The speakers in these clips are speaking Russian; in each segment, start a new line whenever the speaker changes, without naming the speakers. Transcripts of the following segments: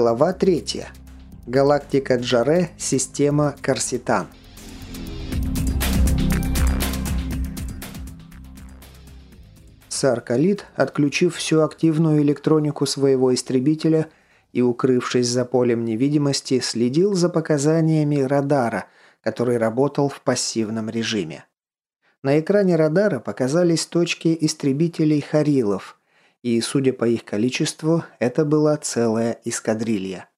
Глава 3. Галактика Джаре, система Корситан. Саркалит, отключив всю активную электронику своего истребителя и укрывшись за полем невидимости, следил за показаниями радара, который работал в пассивном режиме. На экране радара показались точки истребителей Харилов – и, судя по их количеству, это была целая эскадрилья.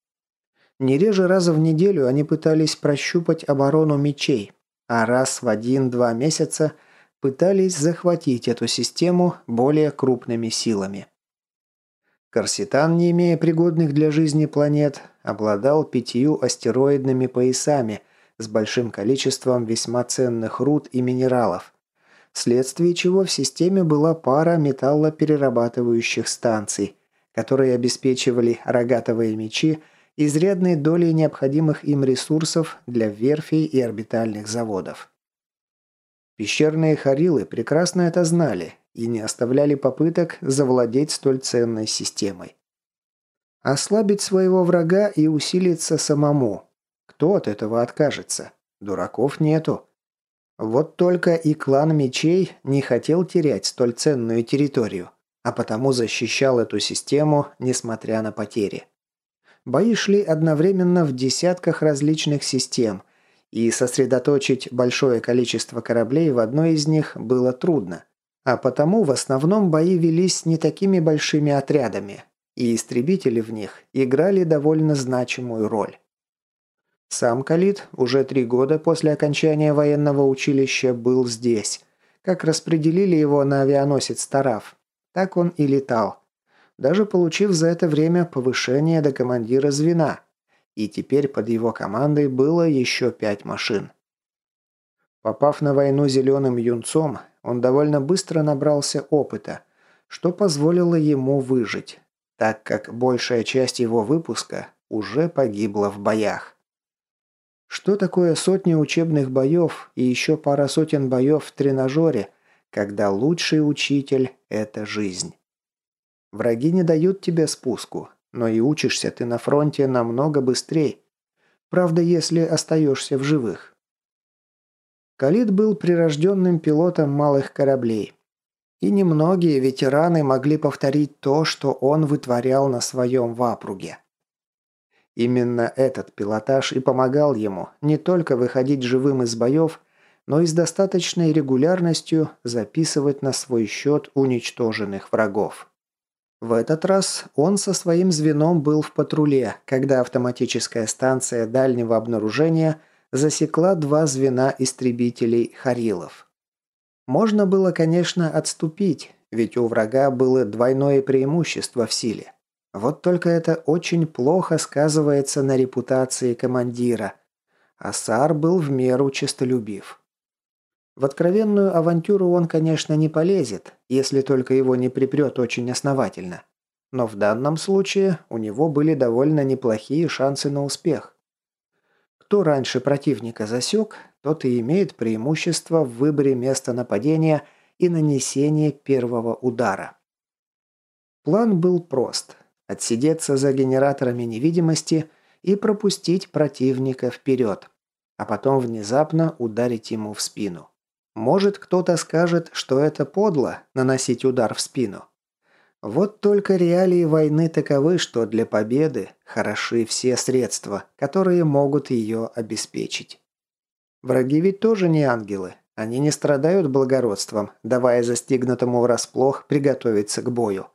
Не реже раза в неделю они пытались прощупать оборону мечей, а раз в один-два месяца пытались захватить эту систему более крупными силами. Корситан, не имея пригодных для жизни планет, обладал пятью астероидными поясами с большим количеством весьма ценных руд и минералов – вследствие чего в системе была пара металлоперерабатывающих станций, которые обеспечивали рогатовые мечи изрядной долей необходимых им ресурсов для верфей и орбитальных заводов. Пещерные харилы прекрасно это знали и не оставляли попыток завладеть столь ценной системой. Ослабить своего врага и усилиться самому. Кто от этого откажется? Дураков нету. Вот только и клан мечей не хотел терять столь ценную территорию, а потому защищал эту систему, несмотря на потери. Бои шли одновременно в десятках различных систем, и сосредоточить большое количество кораблей в одной из них было трудно. А потому в основном бои велись не такими большими отрядами, и истребители в них играли довольно значимую роль. Сам Калит уже три года после окончания военного училища был здесь. Как распределили его на авианосец Тараф, так он и летал. Даже получив за это время повышение до командира звена. И теперь под его командой было еще пять машин. Попав на войну зеленым юнцом, он довольно быстро набрался опыта, что позволило ему выжить, так как большая часть его выпуска уже погибла в боях. Что такое сотни учебных боев и еще пара сотен боев в тренажере, когда лучший учитель – это жизнь? Враги не дают тебе спуску, но и учишься ты на фронте намного быстрее. Правда, если остаешься в живых. Калит был прирожденным пилотом малых кораблей. И немногие ветераны могли повторить то, что он вытворял на своем вапруге. Именно этот пилотаж и помогал ему не только выходить живым из боев, но и с достаточной регулярностью записывать на свой счет уничтоженных врагов. В этот раз он со своим звеном был в патруле, когда автоматическая станция дальнего обнаружения засекла два звена истребителей «Харилов». Можно было, конечно, отступить, ведь у врага было двойное преимущество в силе. Вот только это очень плохо сказывается на репутации командира. Асар был в меру честолюбив. В откровенную авантюру он, конечно, не полезет, если только его не припрет очень основательно. Но в данном случае у него были довольно неплохие шансы на успех. Кто раньше противника засек, тот и имеет преимущество в выборе места нападения и нанесении первого удара. План был прост отсидеться за генераторами невидимости и пропустить противника вперед, а потом внезапно ударить ему в спину. Может, кто-то скажет, что это подло – наносить удар в спину. Вот только реалии войны таковы, что для победы хороши все средства, которые могут ее обеспечить. Враги ведь тоже не ангелы. Они не страдают благородством, давая застигнутому врасплох приготовиться к бою.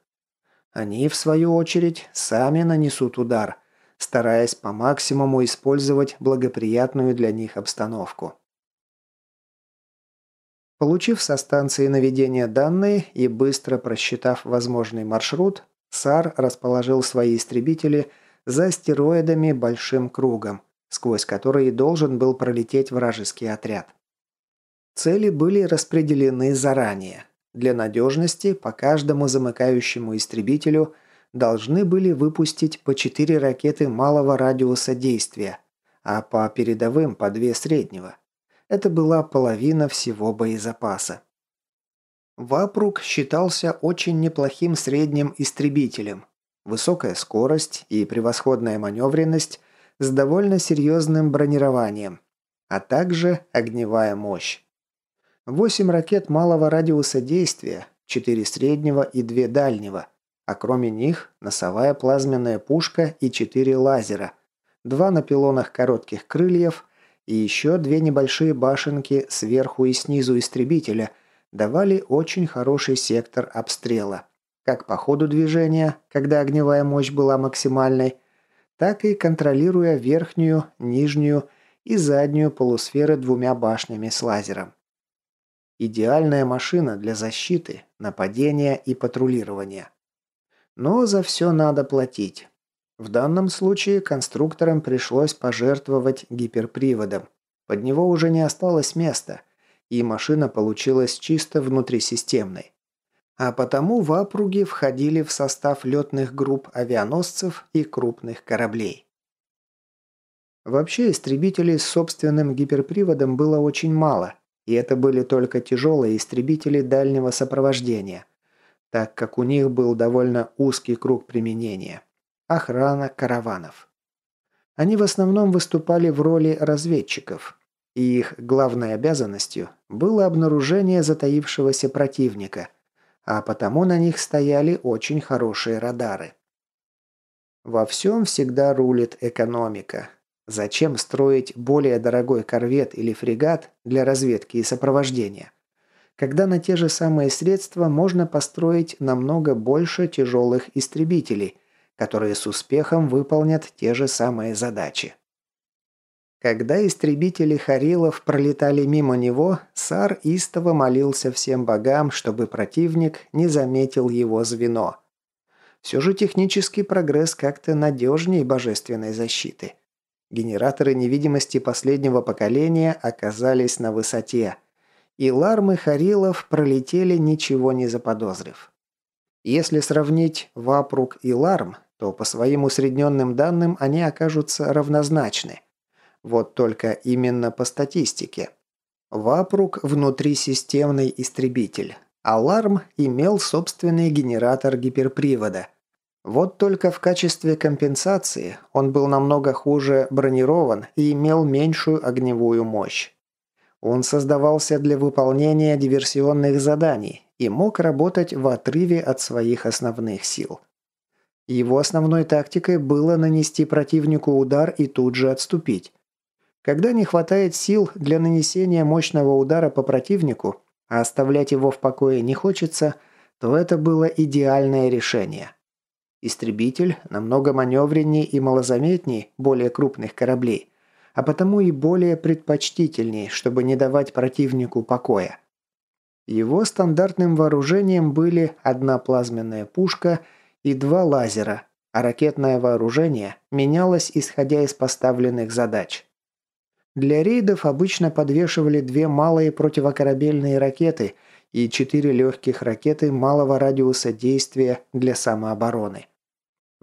Они, в свою очередь, сами нанесут удар, стараясь по максимуму использовать благоприятную для них обстановку. Получив со станции наведения данные и быстро просчитав возможный маршрут, САР расположил свои истребители за астероидами большим кругом, сквозь который должен был пролететь вражеский отряд. Цели были распределены заранее, для надежности по каждому замыкающему истребителю должны были выпустить по 4 ракеты малого радиуса действия, а по передовым по 2 среднего. Это была половина всего боезапаса. Вапрук считался очень неплохим средним истребителем. высокая скорость и превосходная маневренность с довольно серьезным бронированием, а также огневая мощь. Восемь ракет малого радиуса действия, четыре среднего и две дальнего, а кроме них носовая плазменная пушка и четыре лазера, два на пилонах коротких крыльев и еще две небольшие башенки сверху и снизу истребителя давали очень хороший сектор обстрела, как по ходу движения, когда огневая мощь была максимальной, так и контролируя верхнюю, нижнюю и заднюю полусферы двумя башнями с лазером. Идеальная машина для защиты, нападения и патрулирования. Но за все надо платить. В данном случае конструкторам пришлось пожертвовать гиперприводом. Под него уже не осталось места, и машина получилась чисто внутрисистемной. А потому в апруги входили в состав летных групп авианосцев и крупных кораблей. Вообще истребителей с собственным гиперприводом было очень мало – и это были только тяжелые истребители дальнего сопровождения, так как у них был довольно узкий круг применения – охрана караванов. Они в основном выступали в роли разведчиков, и их главной обязанностью было обнаружение затаившегося противника, а потому на них стояли очень хорошие радары. Во всем всегда рулит экономика, Зачем строить более дорогой корвет или фрегат для разведки и сопровождения? Когда на те же самые средства можно построить намного больше тяжелых истребителей, которые с успехом выполнят те же самые задачи. Когда истребители Харилов пролетали мимо него, Сар истово молился всем богам, чтобы противник не заметил его звено. Все же технический прогресс как-то надежнее божественной защиты – Генераторы невидимости последнего поколения оказались на высоте, и лармы Харилов пролетели, ничего не заподозрив. Если сравнить Вапрук и Ларм, то по своим усредненным данным они окажутся равнозначны. Вот только именно по статистике. Вапрук – внутрисистемный истребитель, а Ларм имел собственный генератор гиперпривода – вот только в качестве компенсации он был намного хуже бронирован и имел меньшую огневую мощь. Он создавался для выполнения диверсионных заданий и мог работать в отрыве от своих основных сил. Его основной тактикой было нанести противнику удар и тут же отступить. Когда не хватает сил для нанесения мощного удара по противнику, а оставлять его в покое не хочется, то это было идеальное решение. Истребитель намного маневреннее и малозаметнее более крупных кораблей, а потому и более предпочтительней, чтобы не давать противнику покоя. Его стандартным вооружением были одна плазменная пушка и два лазера, а ракетное вооружение менялось исходя из поставленных задач. Для рейдов обычно подвешивали две малые противокорабельные ракеты и четыре легких ракеты малого радиуса действия для самообороны.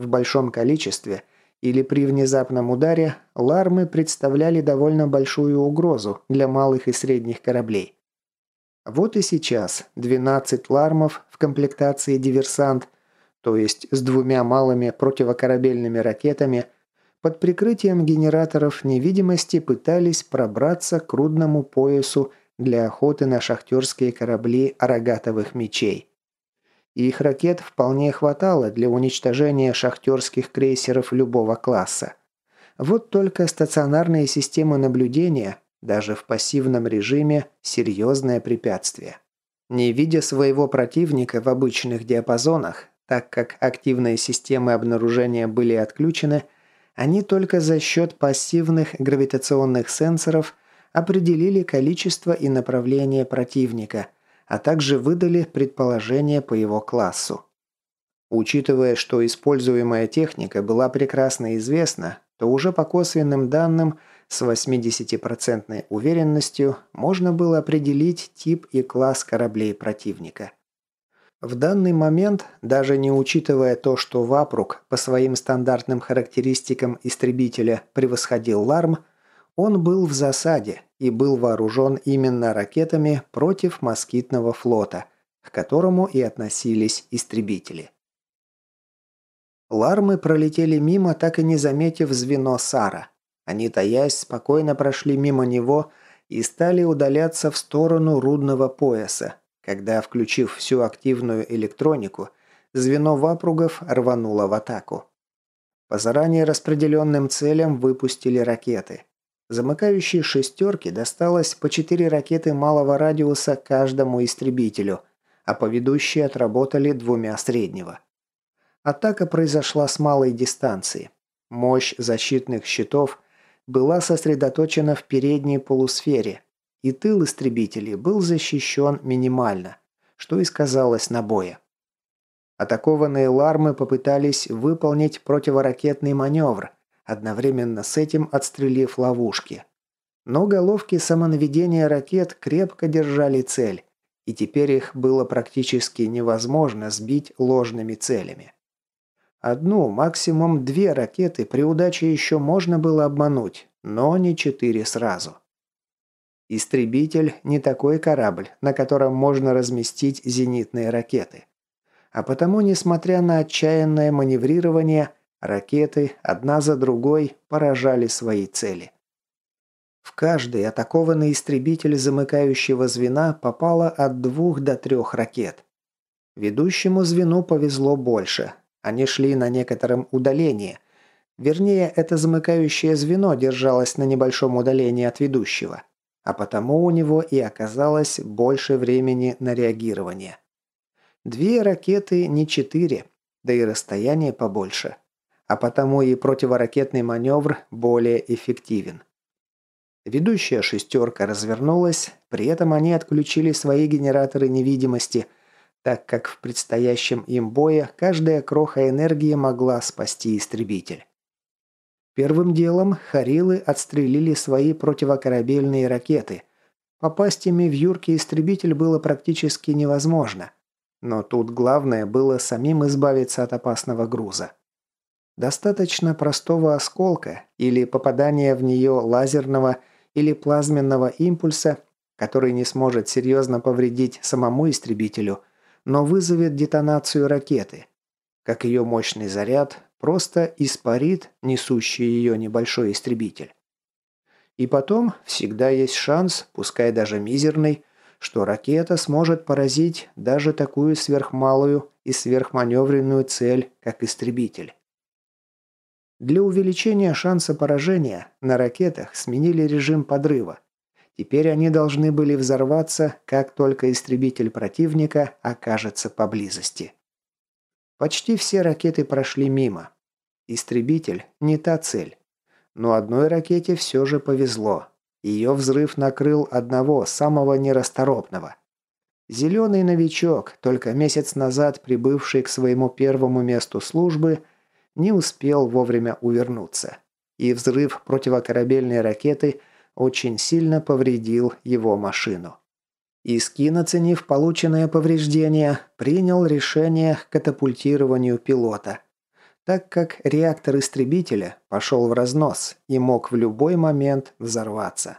В большом количестве или при внезапном ударе лармы представляли довольно большую угрозу для малых и средних кораблей. Вот и сейчас 12 лармов в комплектации «Диверсант», то есть с двумя малыми противокорабельными ракетами, под прикрытием генераторов невидимости пытались пробраться к рудному поясу для охоты на шахтерские корабли рогатовых мечей и их ракет вполне хватало для уничтожения шахтерских крейсеров любого класса. Вот только стационарные системы наблюдения, даже в пассивном режиме, серьезное препятствие. Не видя своего противника в обычных диапазонах, так как активные системы обнаружения были отключены, они только за счет пассивных гравитационных сенсоров определили количество и направление противника – а также выдали предположение по его классу. Учитывая, что используемая техника была прекрасно известна, то уже по косвенным данным с 80% уверенностью можно было определить тип и класс кораблей противника. В данный момент, даже не учитывая то, что Вапрук по своим стандартным характеристикам истребителя превосходил Ларм, он был в засаде и был вооружен именно ракетами против москитного флота, к которому и относились истребители. Лармы пролетели мимо, так и не заметив звено Сара. Они, таясь, спокойно прошли мимо него и стали удаляться в сторону рудного пояса, когда, включив всю активную электронику, звено вапругов рвануло в атаку. По заранее распределенным целям выпустили ракеты. Замыкающей шестерке досталось по четыре ракеты малого радиуса каждому истребителю, а поведущие отработали двумя среднего. Атака произошла с малой дистанции. Мощь защитных щитов была сосредоточена в передней полусфере, и тыл истребителей был защищен минимально, что и сказалось на бое. Атакованные лармы попытались выполнить противоракетный маневр, одновременно с этим отстрелив ловушки. Но головки самонаведения ракет крепко держали цель, и теперь их было практически невозможно сбить ложными целями. Одну, максимум две ракеты при удаче еще можно было обмануть, но не четыре сразу. Истребитель не такой корабль, на котором можно разместить зенитные ракеты. А потому, несмотря на отчаянное маневрирование, ракеты одна за другой поражали свои цели. В каждый атакованный истребитель замыкающего звена попало от двух до трех ракет. Ведущему звену повезло больше, они шли на некотором удалении. Вернее, это замыкающее звено держалось на небольшом удалении от ведущего. А потому у него и оказалось больше времени на реагирование. Две ракеты, не четыре, да и расстояние побольше. А потому и противоракетный маневр более эффективен. Ведущая шестерка развернулась, при этом они отключили свои генераторы невидимости – так как в предстоящем им бое каждая кроха энергии могла спасти истребитель. Первым делом Харилы отстрелили свои противокорабельные ракеты. Попасть ими в юркий истребитель было практически невозможно. Но тут главное было самим избавиться от опасного груза. Достаточно простого осколка или попадания в нее лазерного или плазменного импульса, который не сможет серьезно повредить самому истребителю – но вызовет детонацию ракеты. Как ее мощный заряд просто испарит несущий ее небольшой истребитель. И потом всегда есть шанс, пускай даже мизерный, что ракета сможет поразить даже такую сверхмалую и сверхманевренную цель, как истребитель. Для увеличения шанса поражения на ракетах сменили режим подрыва. Теперь они должны были взорваться, как только истребитель противника окажется поблизости. Почти все ракеты прошли мимо. Истребитель – не та цель. Но одной ракете все же повезло. Ее взрыв накрыл одного, самого нерасторопного. Зеленый новичок, только месяц назад прибывший к своему первому месту службы, не успел вовремя увернуться. И взрыв противокорабельной ракеты – очень сильно повредил его машину. Искин, оценив полученное повреждение, принял решение к катапультированию пилота, так как реактор истребителя пошел в разнос и мог в любой момент взорваться.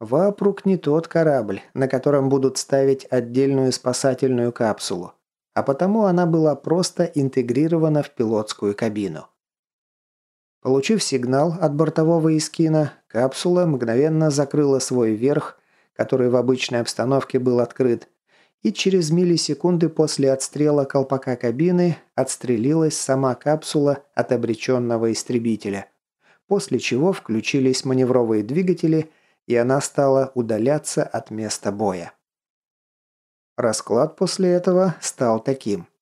Вапрук не тот корабль, на котором будут ставить отдельную спасательную капсулу, а потому она была просто интегрирована в пилотскую кабину. Получив сигнал от бортового Искина, капсула мгновенно закрыла свой верх, который в обычной обстановке был открыт, и через миллисекунды после отстрела колпака кабины отстрелилась сама капсула от обреченного истребителя, после чего включились маневровые двигатели, и она стала удаляться от места боя. Расклад после этого стал таким –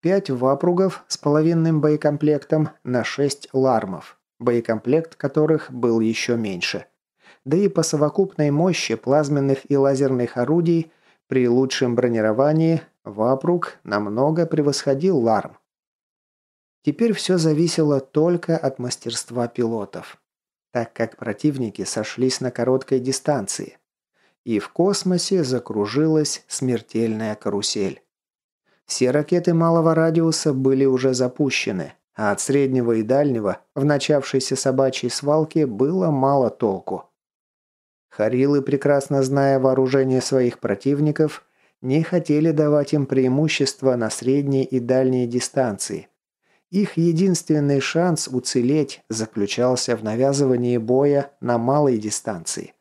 Пять вапругов с половинным боекомплектом на шесть лармов, боекомплект которых был еще меньше. Да и по совокупной мощи плазменных и лазерных орудий при лучшем бронировании вапруг намного превосходил ларм. Теперь все зависело только от мастерства пилотов, так как противники сошлись на короткой дистанции. И в космосе закружилась смертельная карусель. Все ракеты малого радиуса были уже запущены, а от среднего и дальнего в начавшейся собачьей свалке было мало толку. Харилы, прекрасно зная вооружение своих противников, не хотели давать им преимущество на средней и дальней дистанции. Их единственный шанс уцелеть заключался в навязывании боя на малой дистанции.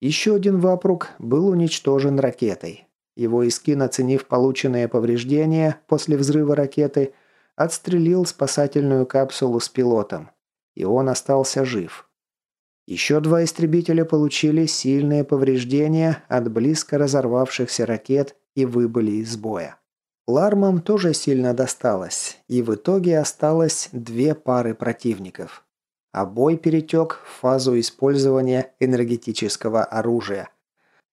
Еще один вапрук был уничтожен ракетой. Его Искин, оценив полученные повреждения после взрыва ракеты, отстрелил спасательную капсулу с пилотом. И он остался жив. Еще два истребителя получили сильные повреждения от близко разорвавшихся ракет и выбыли из боя. Лармам тоже сильно досталось, и в итоге осталось две пары противников. А бой перетек в фазу использования энергетического оружия.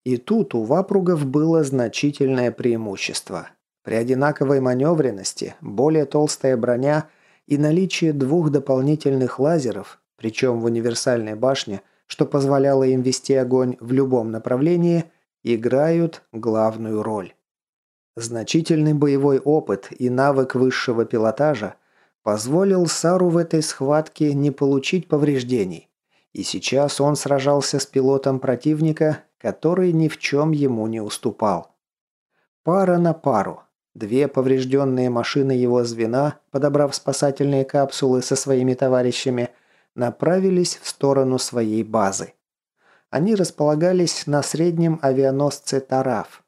И тут у вапругов было значительное преимущество. При одинаковой маневренности, более толстая броня и наличие двух дополнительных лазеров, причем в универсальной башне, что позволяло им вести огонь в любом направлении, играют главную роль. Значительный боевой опыт и навык высшего пилотажа позволил Сару в этой схватке не получить повреждений. И сейчас он сражался с пилотом противника, который ни в чем ему не уступал. Пара на пару. Две поврежденные машины его звена, подобрав спасательные капсулы со своими товарищами, направились в сторону своей базы. Они располагались на среднем авианосце «Тараф»,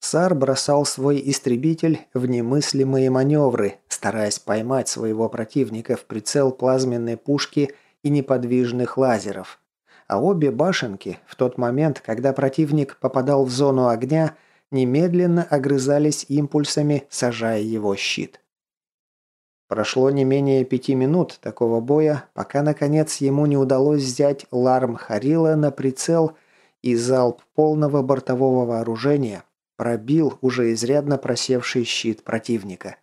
Сар бросал свой истребитель в немыслимые маневры, стараясь поймать своего противника в прицел плазменной пушки и неподвижных лазеров. А обе башенки, в тот момент, когда противник попадал в зону огня, немедленно огрызались импульсами, сажая его щит. Прошло не менее пяти минут такого боя, пока наконец ему не удалось взять Ларм Харила на прицел и залп полного бортового вооружения пробил уже изрядно просевший щит противника.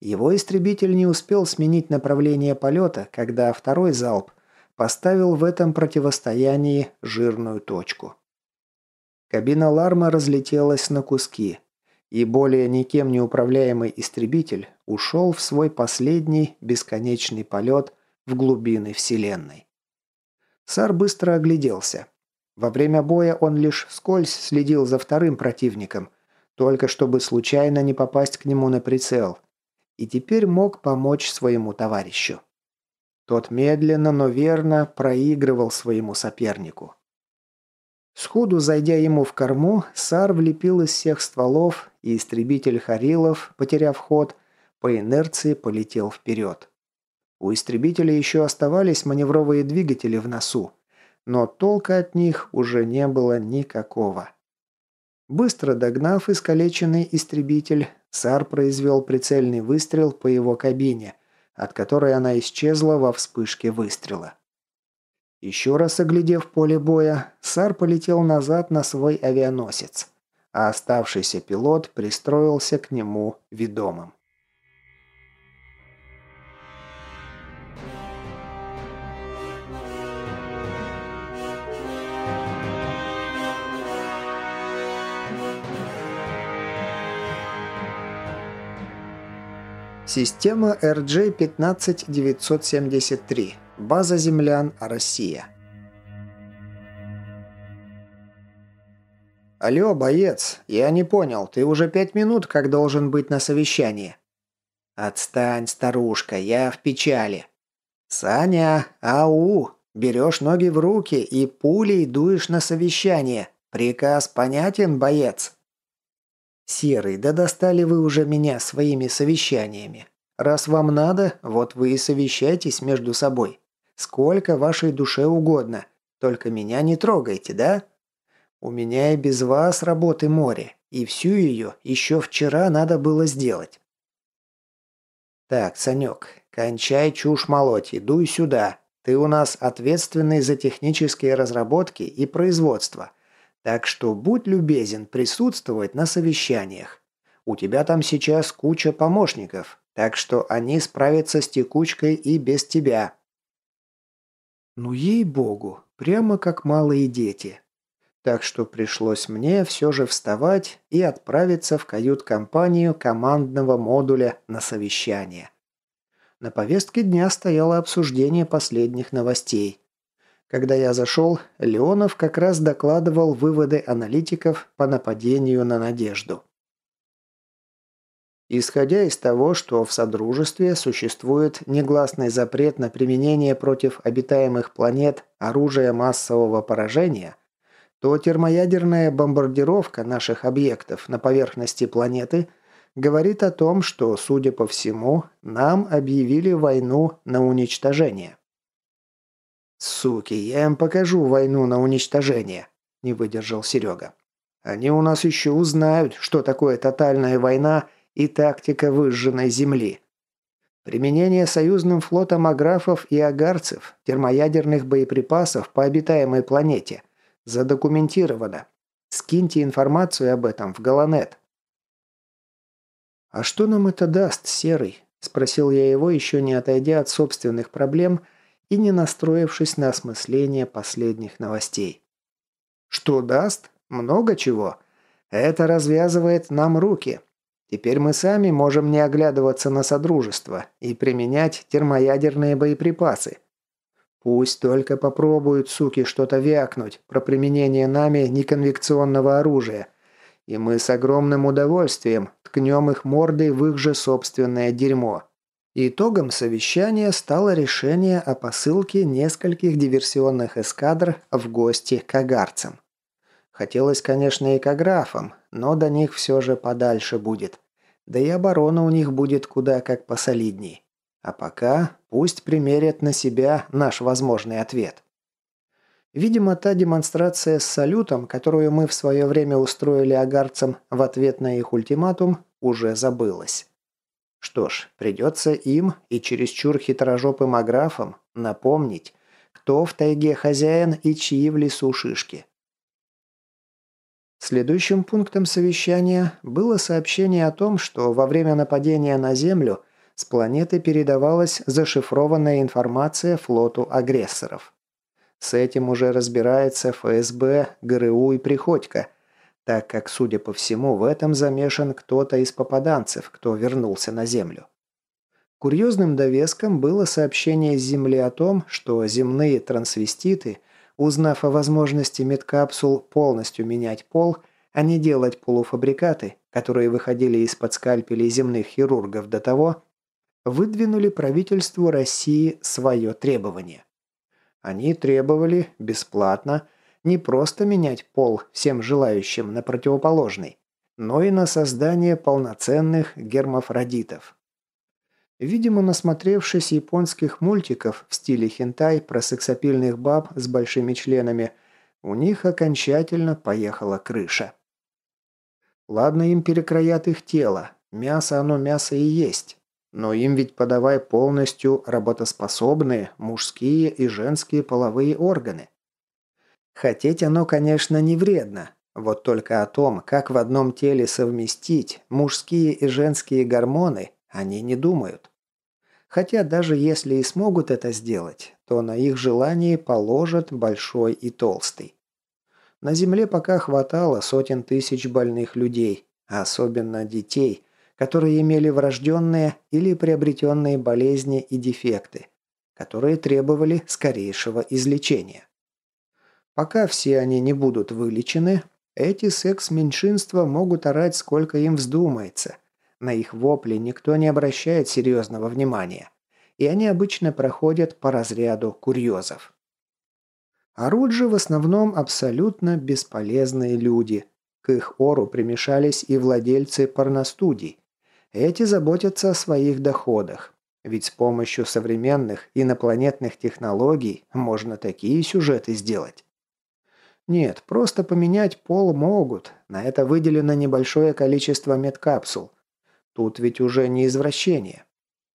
Его истребитель не успел сменить направление полета, когда второй залп поставил в этом противостоянии жирную точку. Кабина Ларма разлетелась на куски, и более никем не управляемый истребитель ушел в свой последний бесконечный полет в глубины Вселенной. Сар быстро огляделся. Во время боя он лишь вскользь следил за вторым противником, только чтобы случайно не попасть к нему на прицел, и теперь мог помочь своему товарищу. Тот медленно, но верно проигрывал своему сопернику. Сходу зайдя ему в корму, Сар влепил из всех стволов, и истребитель Харилов, потеряв ход, по инерции полетел вперед. У истребителя еще оставались маневровые двигатели в носу, но толка от них уже не было никакого. Быстро догнав искалеченный истребитель, Сар произвел прицельный выстрел по его кабине, от которой она исчезла во вспышке выстрела. Еще раз оглядев поле боя, Сар полетел назад на свой авианосец, а оставшийся пилот пристроился к нему ведомым. Система RJ-15973. База землян Россия. «Алло, боец, я не понял, ты уже пять минут как должен быть на совещании?» «Отстань, старушка, я в печали». «Саня, ау, берешь ноги в руки и пулей дуешь на совещание. Приказ понятен, боец?» «Серый, да достали вы уже меня своими совещаниями. Раз вам надо, вот вы и совещайтесь между собой. Сколько вашей душе угодно. Только меня не трогайте, да? У меня и без вас работы море, и всю ее еще вчера надо было сделать». «Так, Санек, кончай чушь молоть и дуй сюда. Ты у нас ответственный за технические разработки и производство. Так что будь любезен присутствовать на совещаниях. У тебя там сейчас куча помощников, так что они справятся с текучкой и без тебя». Ну ей-богу, прямо как малые дети. Так что пришлось мне все же вставать и отправиться в кают-компанию командного модуля на совещание. На повестке дня стояло обсуждение последних новостей. Когда я зашел, Леонов как раз докладывал выводы аналитиков по нападению на Надежду. Исходя из того, что в Содружестве существует негласный запрет на применение против обитаемых планет оружия массового поражения, то термоядерная бомбардировка наших объектов на поверхности планеты говорит о том, что, судя по всему, нам объявили войну на уничтожение. «Суки, я им покажу войну на уничтожение», – не выдержал Серега. «Они у нас еще узнают, что такое тотальная война – и тактика выжженной земли. Применение союзным флотом аграфов и агарцев термоядерных боеприпасов по обитаемой планете задокументировано. Скиньте информацию об этом в Галанет. «А что нам это даст, Серый?» – спросил я его, еще не отойдя от собственных проблем и не настроившись на осмысление последних новостей. «Что даст? Много чего. Это развязывает нам руки. Теперь мы сами можем не оглядываться на Содружество и применять термоядерные боеприпасы. Пусть только попробуют, суки, что-то вякнуть про применение нами неконвекционного оружия, и мы с огромным удовольствием ткнем их мордой в их же собственное дерьмо. Итогом совещания стало решение о посылке нескольких диверсионных эскадр в гости к агарцам. Хотелось, конечно, и к аграфам, но до них все же подальше будет. Да и оборона у них будет куда как посолидней. А пока пусть примерят на себя наш возможный ответ. Видимо, та демонстрация с салютом, которую мы в свое время устроили агарцам в ответ на их ультиматум, уже забылась. Что ж, придется им и чересчур хитрожопым аграфам напомнить, кто в тайге хозяин и чьи в лесу шишки. Следующим пунктом совещания было сообщение о том, что во время нападения на Землю с планеты передавалась зашифрованная информация флоту агрессоров. С этим уже разбирается ФСБ, ГРУ и Приходько, так как, судя по всему, в этом замешан кто-то из попаданцев, кто вернулся на Землю. Курьезным довеском было сообщение с Земли о том, что земные трансвеститы – Узнав о возможности медкапсул полностью менять пол, а не делать полуфабрикаты, которые выходили из-под скальпелей земных хирургов до того, выдвинули правительству России свое требование. Они требовали бесплатно не просто менять пол всем желающим на противоположный, но и на создание полноценных гермафродитов. Видимо, насмотревшись японских мультиков в стиле хентай про сексапильных баб с большими членами, у них окончательно поехала крыша. Ладно, им перекроят их тело, мясо оно мясо и есть. Но им ведь подавай полностью работоспособные мужские и женские половые органы. Хотеть оно, конечно, не вредно. Вот только о том, как в одном теле совместить мужские и женские гормоны, они не думают. Хотя даже если и смогут это сделать, то на их желание положат большой и толстый. На Земле пока хватало сотен тысяч больных людей, особенно детей, которые имели врожденные или приобретенные болезни и дефекты, которые требовали скорейшего излечения. Пока все они не будут вылечены, эти секс-меньшинства могут орать сколько им вздумается – на их вопли никто не обращает серьезного внимания, и они обычно проходят по разряду курьезов. Орут же в основном абсолютно бесполезные люди. К их ору примешались и владельцы порностудий. Эти заботятся о своих доходах. Ведь с помощью современных инопланетных технологий можно такие сюжеты сделать. Нет, просто поменять пол могут. На это выделено небольшое количество медкапсул. Тут ведь уже не извращение.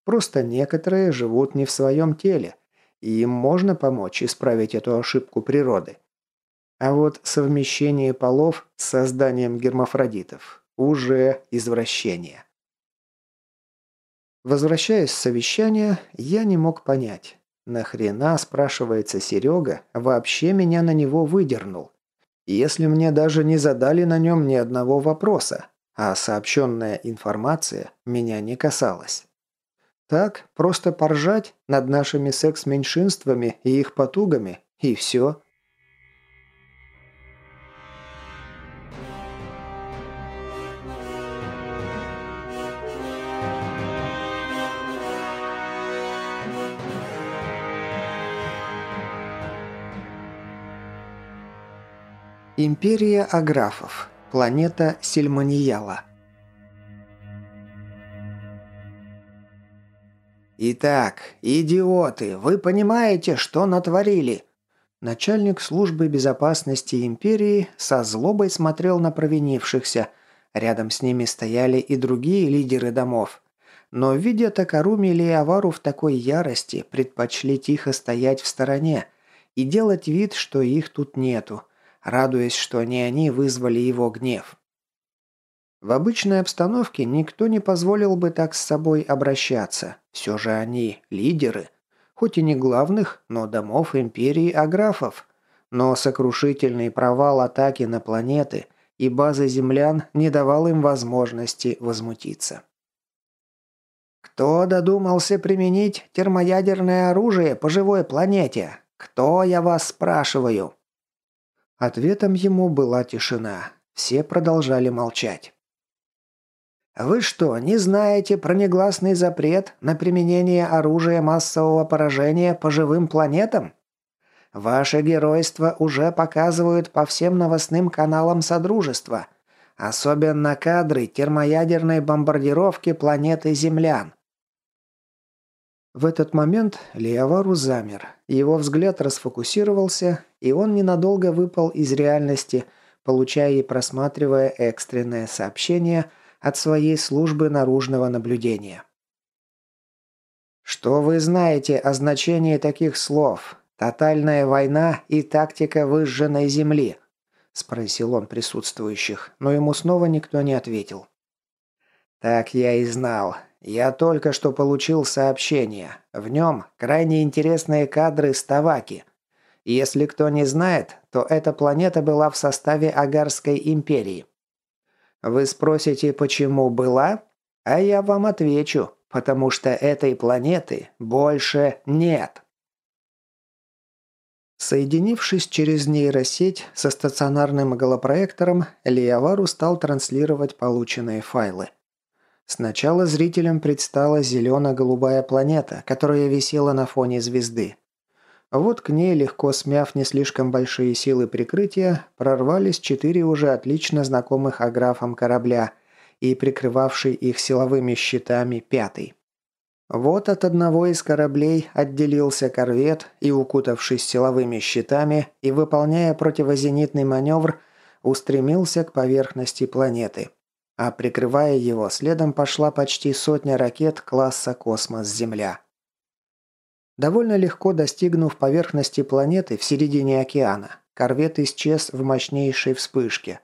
Просто некоторые живут не в своем теле, и им можно помочь исправить эту ошибку природы. А вот совмещение полов с созданием гермафродитов – уже извращение. Возвращаясь с совещания, я не мог понять, нахрена, спрашивается Серега, вообще меня на него выдернул, если мне даже не задали на нем ни одного вопроса, а сообщенная информация меня не касалась. Так, просто поржать над нашими секс-меньшинствами и их потугами, и все. Империя Аграфов. Планета Сильманияла. «Итак, идиоты, вы понимаете, что натворили?» Начальник службы безопасности Империи со злобой смотрел на провинившихся. Рядом с ними стояли и другие лидеры домов. Но, видя Такаруми и Лиавару в такой ярости, предпочли тихо стоять в стороне и делать вид, что их тут нету – радуясь, что не они вызвали его гнев. В обычной обстановке никто не позволил бы так с собой обращаться. Все же они лидеры. Хоть и не главных, но домов империи Аграфов. Но сокрушительный провал атаки на планеты и базы землян не давал им возможности возмутиться. «Кто додумался применить термоядерное оружие по живой планете? Кто, я вас спрашиваю?» Ответом ему была тишина. Все продолжали молчать. «Вы что, не знаете про негласный запрет на применение оружия массового поражения по живым планетам? Ваше геройство уже показывают по всем новостным каналам Содружества, особенно кадры термоядерной бомбардировки планеты Землян. В этот момент Леовару замер. Его взгляд расфокусировался, и он ненадолго выпал из реальности, получая и просматривая экстренное сообщение от своей службы наружного наблюдения. «Что вы знаете о значении таких слов? Тотальная война и тактика выжженной земли?» – спросил он присутствующих, но ему снова никто не ответил. «Так я и знал. Я только что получил сообщение. В нем крайне интересные кадры с Таваки. Если кто не знает, то эта планета была в составе Агарской империи. Вы спросите, почему была? А я вам отвечу, потому что этой планеты больше нет. Соединившись через нейросеть со стационарным голопроектором, Лиавару стал транслировать полученные файлы. Сначала зрителям предстала зелено-голубая планета, которая висела на фоне звезды. Вот к ней, легко смяв не слишком большие силы прикрытия, прорвались четыре уже отлично знакомых аграфам корабля и прикрывавший их силовыми щитами пятый. Вот от одного из кораблей отделился корвет и, укутавшись силовыми щитами и выполняя противозенитный маневр, устремился к поверхности планеты а прикрывая его, следом пошла почти сотня ракет класса «Космос-Земля». Довольно легко достигнув поверхности планеты в середине океана, корвет исчез в мощнейшей вспышке,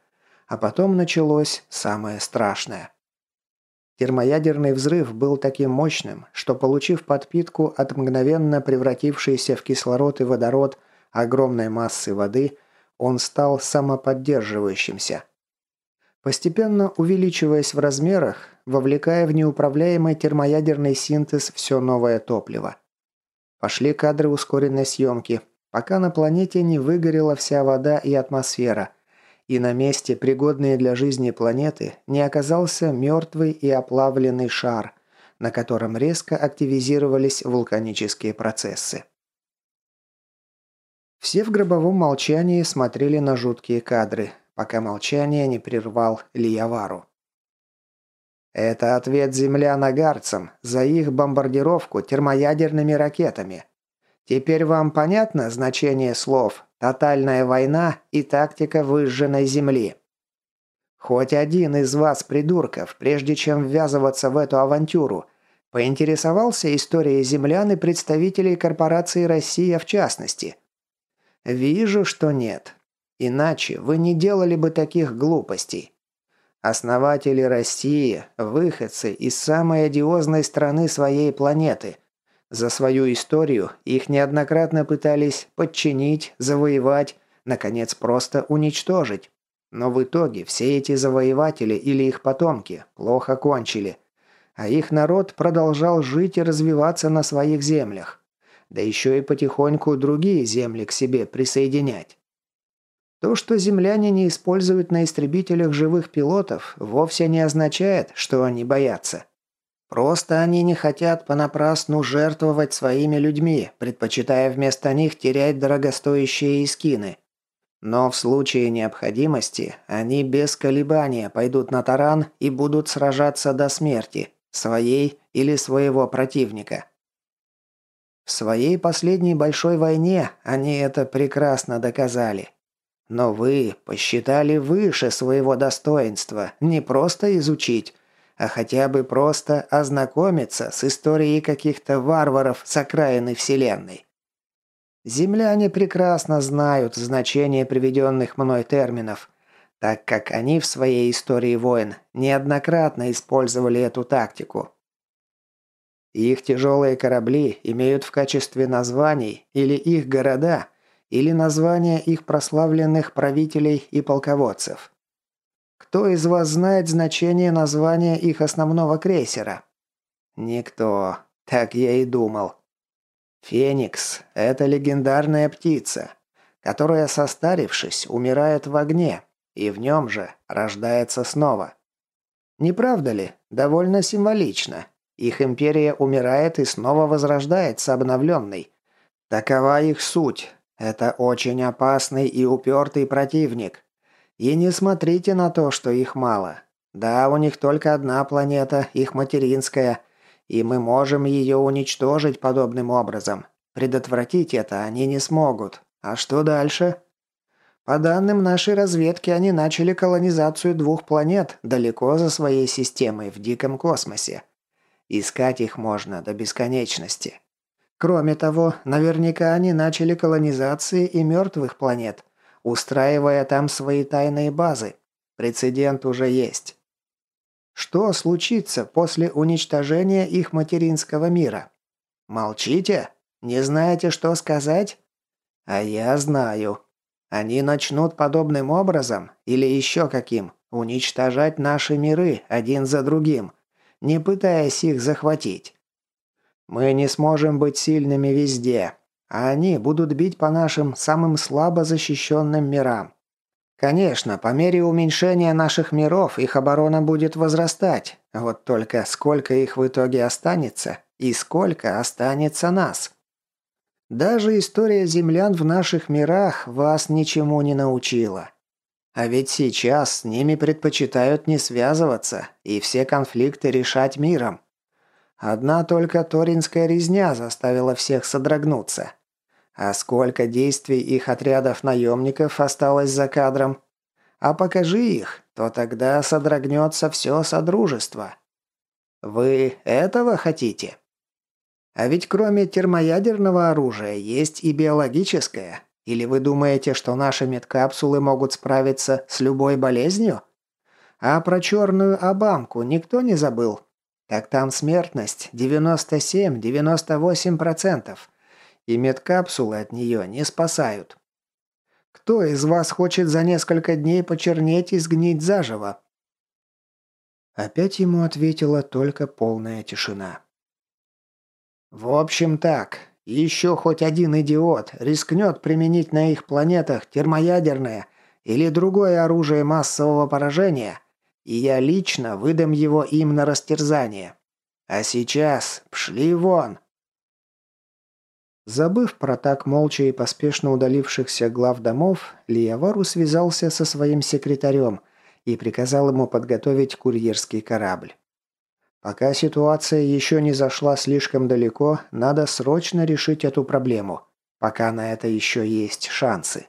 а потом началось самое страшное. Термоядерный взрыв был таким мощным, что, получив подпитку от мгновенно превратившейся в кислород и водород огромной массы воды, он стал самоподдерживающимся – постепенно увеличиваясь в размерах, вовлекая в неуправляемый термоядерный синтез все новое топливо. Пошли кадры ускоренной съемки, пока на планете не выгорела вся вода и атмосфера, и на месте, пригодные для жизни планеты, не оказался мертвый и оплавленный шар, на котором резко активизировались вулканические процессы. Все в гробовом молчании смотрели на жуткие кадры, пока молчание не прервал Лиявару. Это ответ землян агарцам за их бомбардировку термоядерными ракетами. Теперь вам понятно значение слов «тотальная война» и «тактика выжженной земли». Хоть один из вас, придурков, прежде чем ввязываться в эту авантюру, поинтересовался историей землян и представителей корпорации «Россия» в частности. Вижу, что нет. Иначе вы не делали бы таких глупостей. Основатели России – выходцы из самой одиозной страны своей планеты. За свою историю их неоднократно пытались подчинить, завоевать, наконец просто уничтожить. Но в итоге все эти завоеватели или их потомки плохо кончили. А их народ продолжал жить и развиваться на своих землях. Да еще и потихоньку другие земли к себе присоединять. То, что земляне не используют на истребителях живых пилотов, вовсе не означает, что они боятся. Просто они не хотят понапрасну жертвовать своими людьми, предпочитая вместо них терять дорогостоящие искины. Но в случае необходимости они без колебания пойдут на таран и будут сражаться до смерти, своей или своего противника. В своей последней большой войне они это прекрасно доказали. Но вы посчитали выше своего достоинства не просто изучить, а хотя бы просто ознакомиться с историей каких-то варваров с окраины Вселенной. Земляне прекрасно знают значение приведенных мной терминов, так как они в своей истории войн неоднократно использовали эту тактику. Их тяжелые корабли имеют в качестве названий или их города, или названия их прославленных правителей и полководцев. Кто из вас знает значение названия их основного крейсера? Никто. Так я и думал. Феникс – это легендарная птица, которая, состарившись, умирает в огне, и в нем же рождается снова. Не правда ли? Довольно символично. Их империя умирает и снова возрождается обновленной. Такова их суть. Это очень опасный и упертый противник. И не смотрите на то, что их мало. Да, у них только одна планета, их материнская, и мы можем ее уничтожить подобным образом. Предотвратить это они не смогут. А что дальше? По данным нашей разведки, они начали колонизацию двух планет далеко за своей системой в диком космосе. Искать их можно до бесконечности. Кроме того, наверняка они начали колонизации и мертвых планет, устраивая там свои тайные базы. Прецедент уже есть. Что случится после уничтожения их материнского мира? Молчите? Не знаете, что сказать? А я знаю. Они начнут подобным образом, или еще каким, уничтожать наши миры один за другим – не пытаясь их захватить. Мы не сможем быть сильными везде, а они будут бить по нашим самым слабо защищенным мирам. Конечно, по мере уменьшения наших миров их оборона будет возрастать, вот только сколько их в итоге останется и сколько останется нас. Даже история землян в наших мирах вас ничему не научила. А ведь сейчас с ними предпочитают не связываться и все конфликты решать миром. Одна только Торинская резня заставила всех содрогнуться. А сколько действий их отрядов наемников осталось за кадром? А покажи их, то тогда содрогнется все Содружество. Вы этого хотите? А ведь кроме термоядерного оружия есть и биологическое, или вы думаете, что наши медкапсулы могут справиться с любой болезнью? А про черную обамку никто не забыл? Так там смертность 97-98%. И медкапсулы от нее не спасают. Кто из вас хочет за несколько дней почернеть и сгнить заживо? Опять ему ответила только полная тишина. «В общем так, еще хоть один идиот рискнет применить на их планетах термоядерное или другое оружие массового поражения, и я лично выдам его им на растерзание. А сейчас пшли вон!» Забыв про так молча и поспешно удалившихся глав домов, Лиявару связался со своим секретарем и приказал ему подготовить курьерский корабль. Пока ситуация еще не зашла слишком далеко, надо срочно решить эту проблему, пока на это еще есть шансы.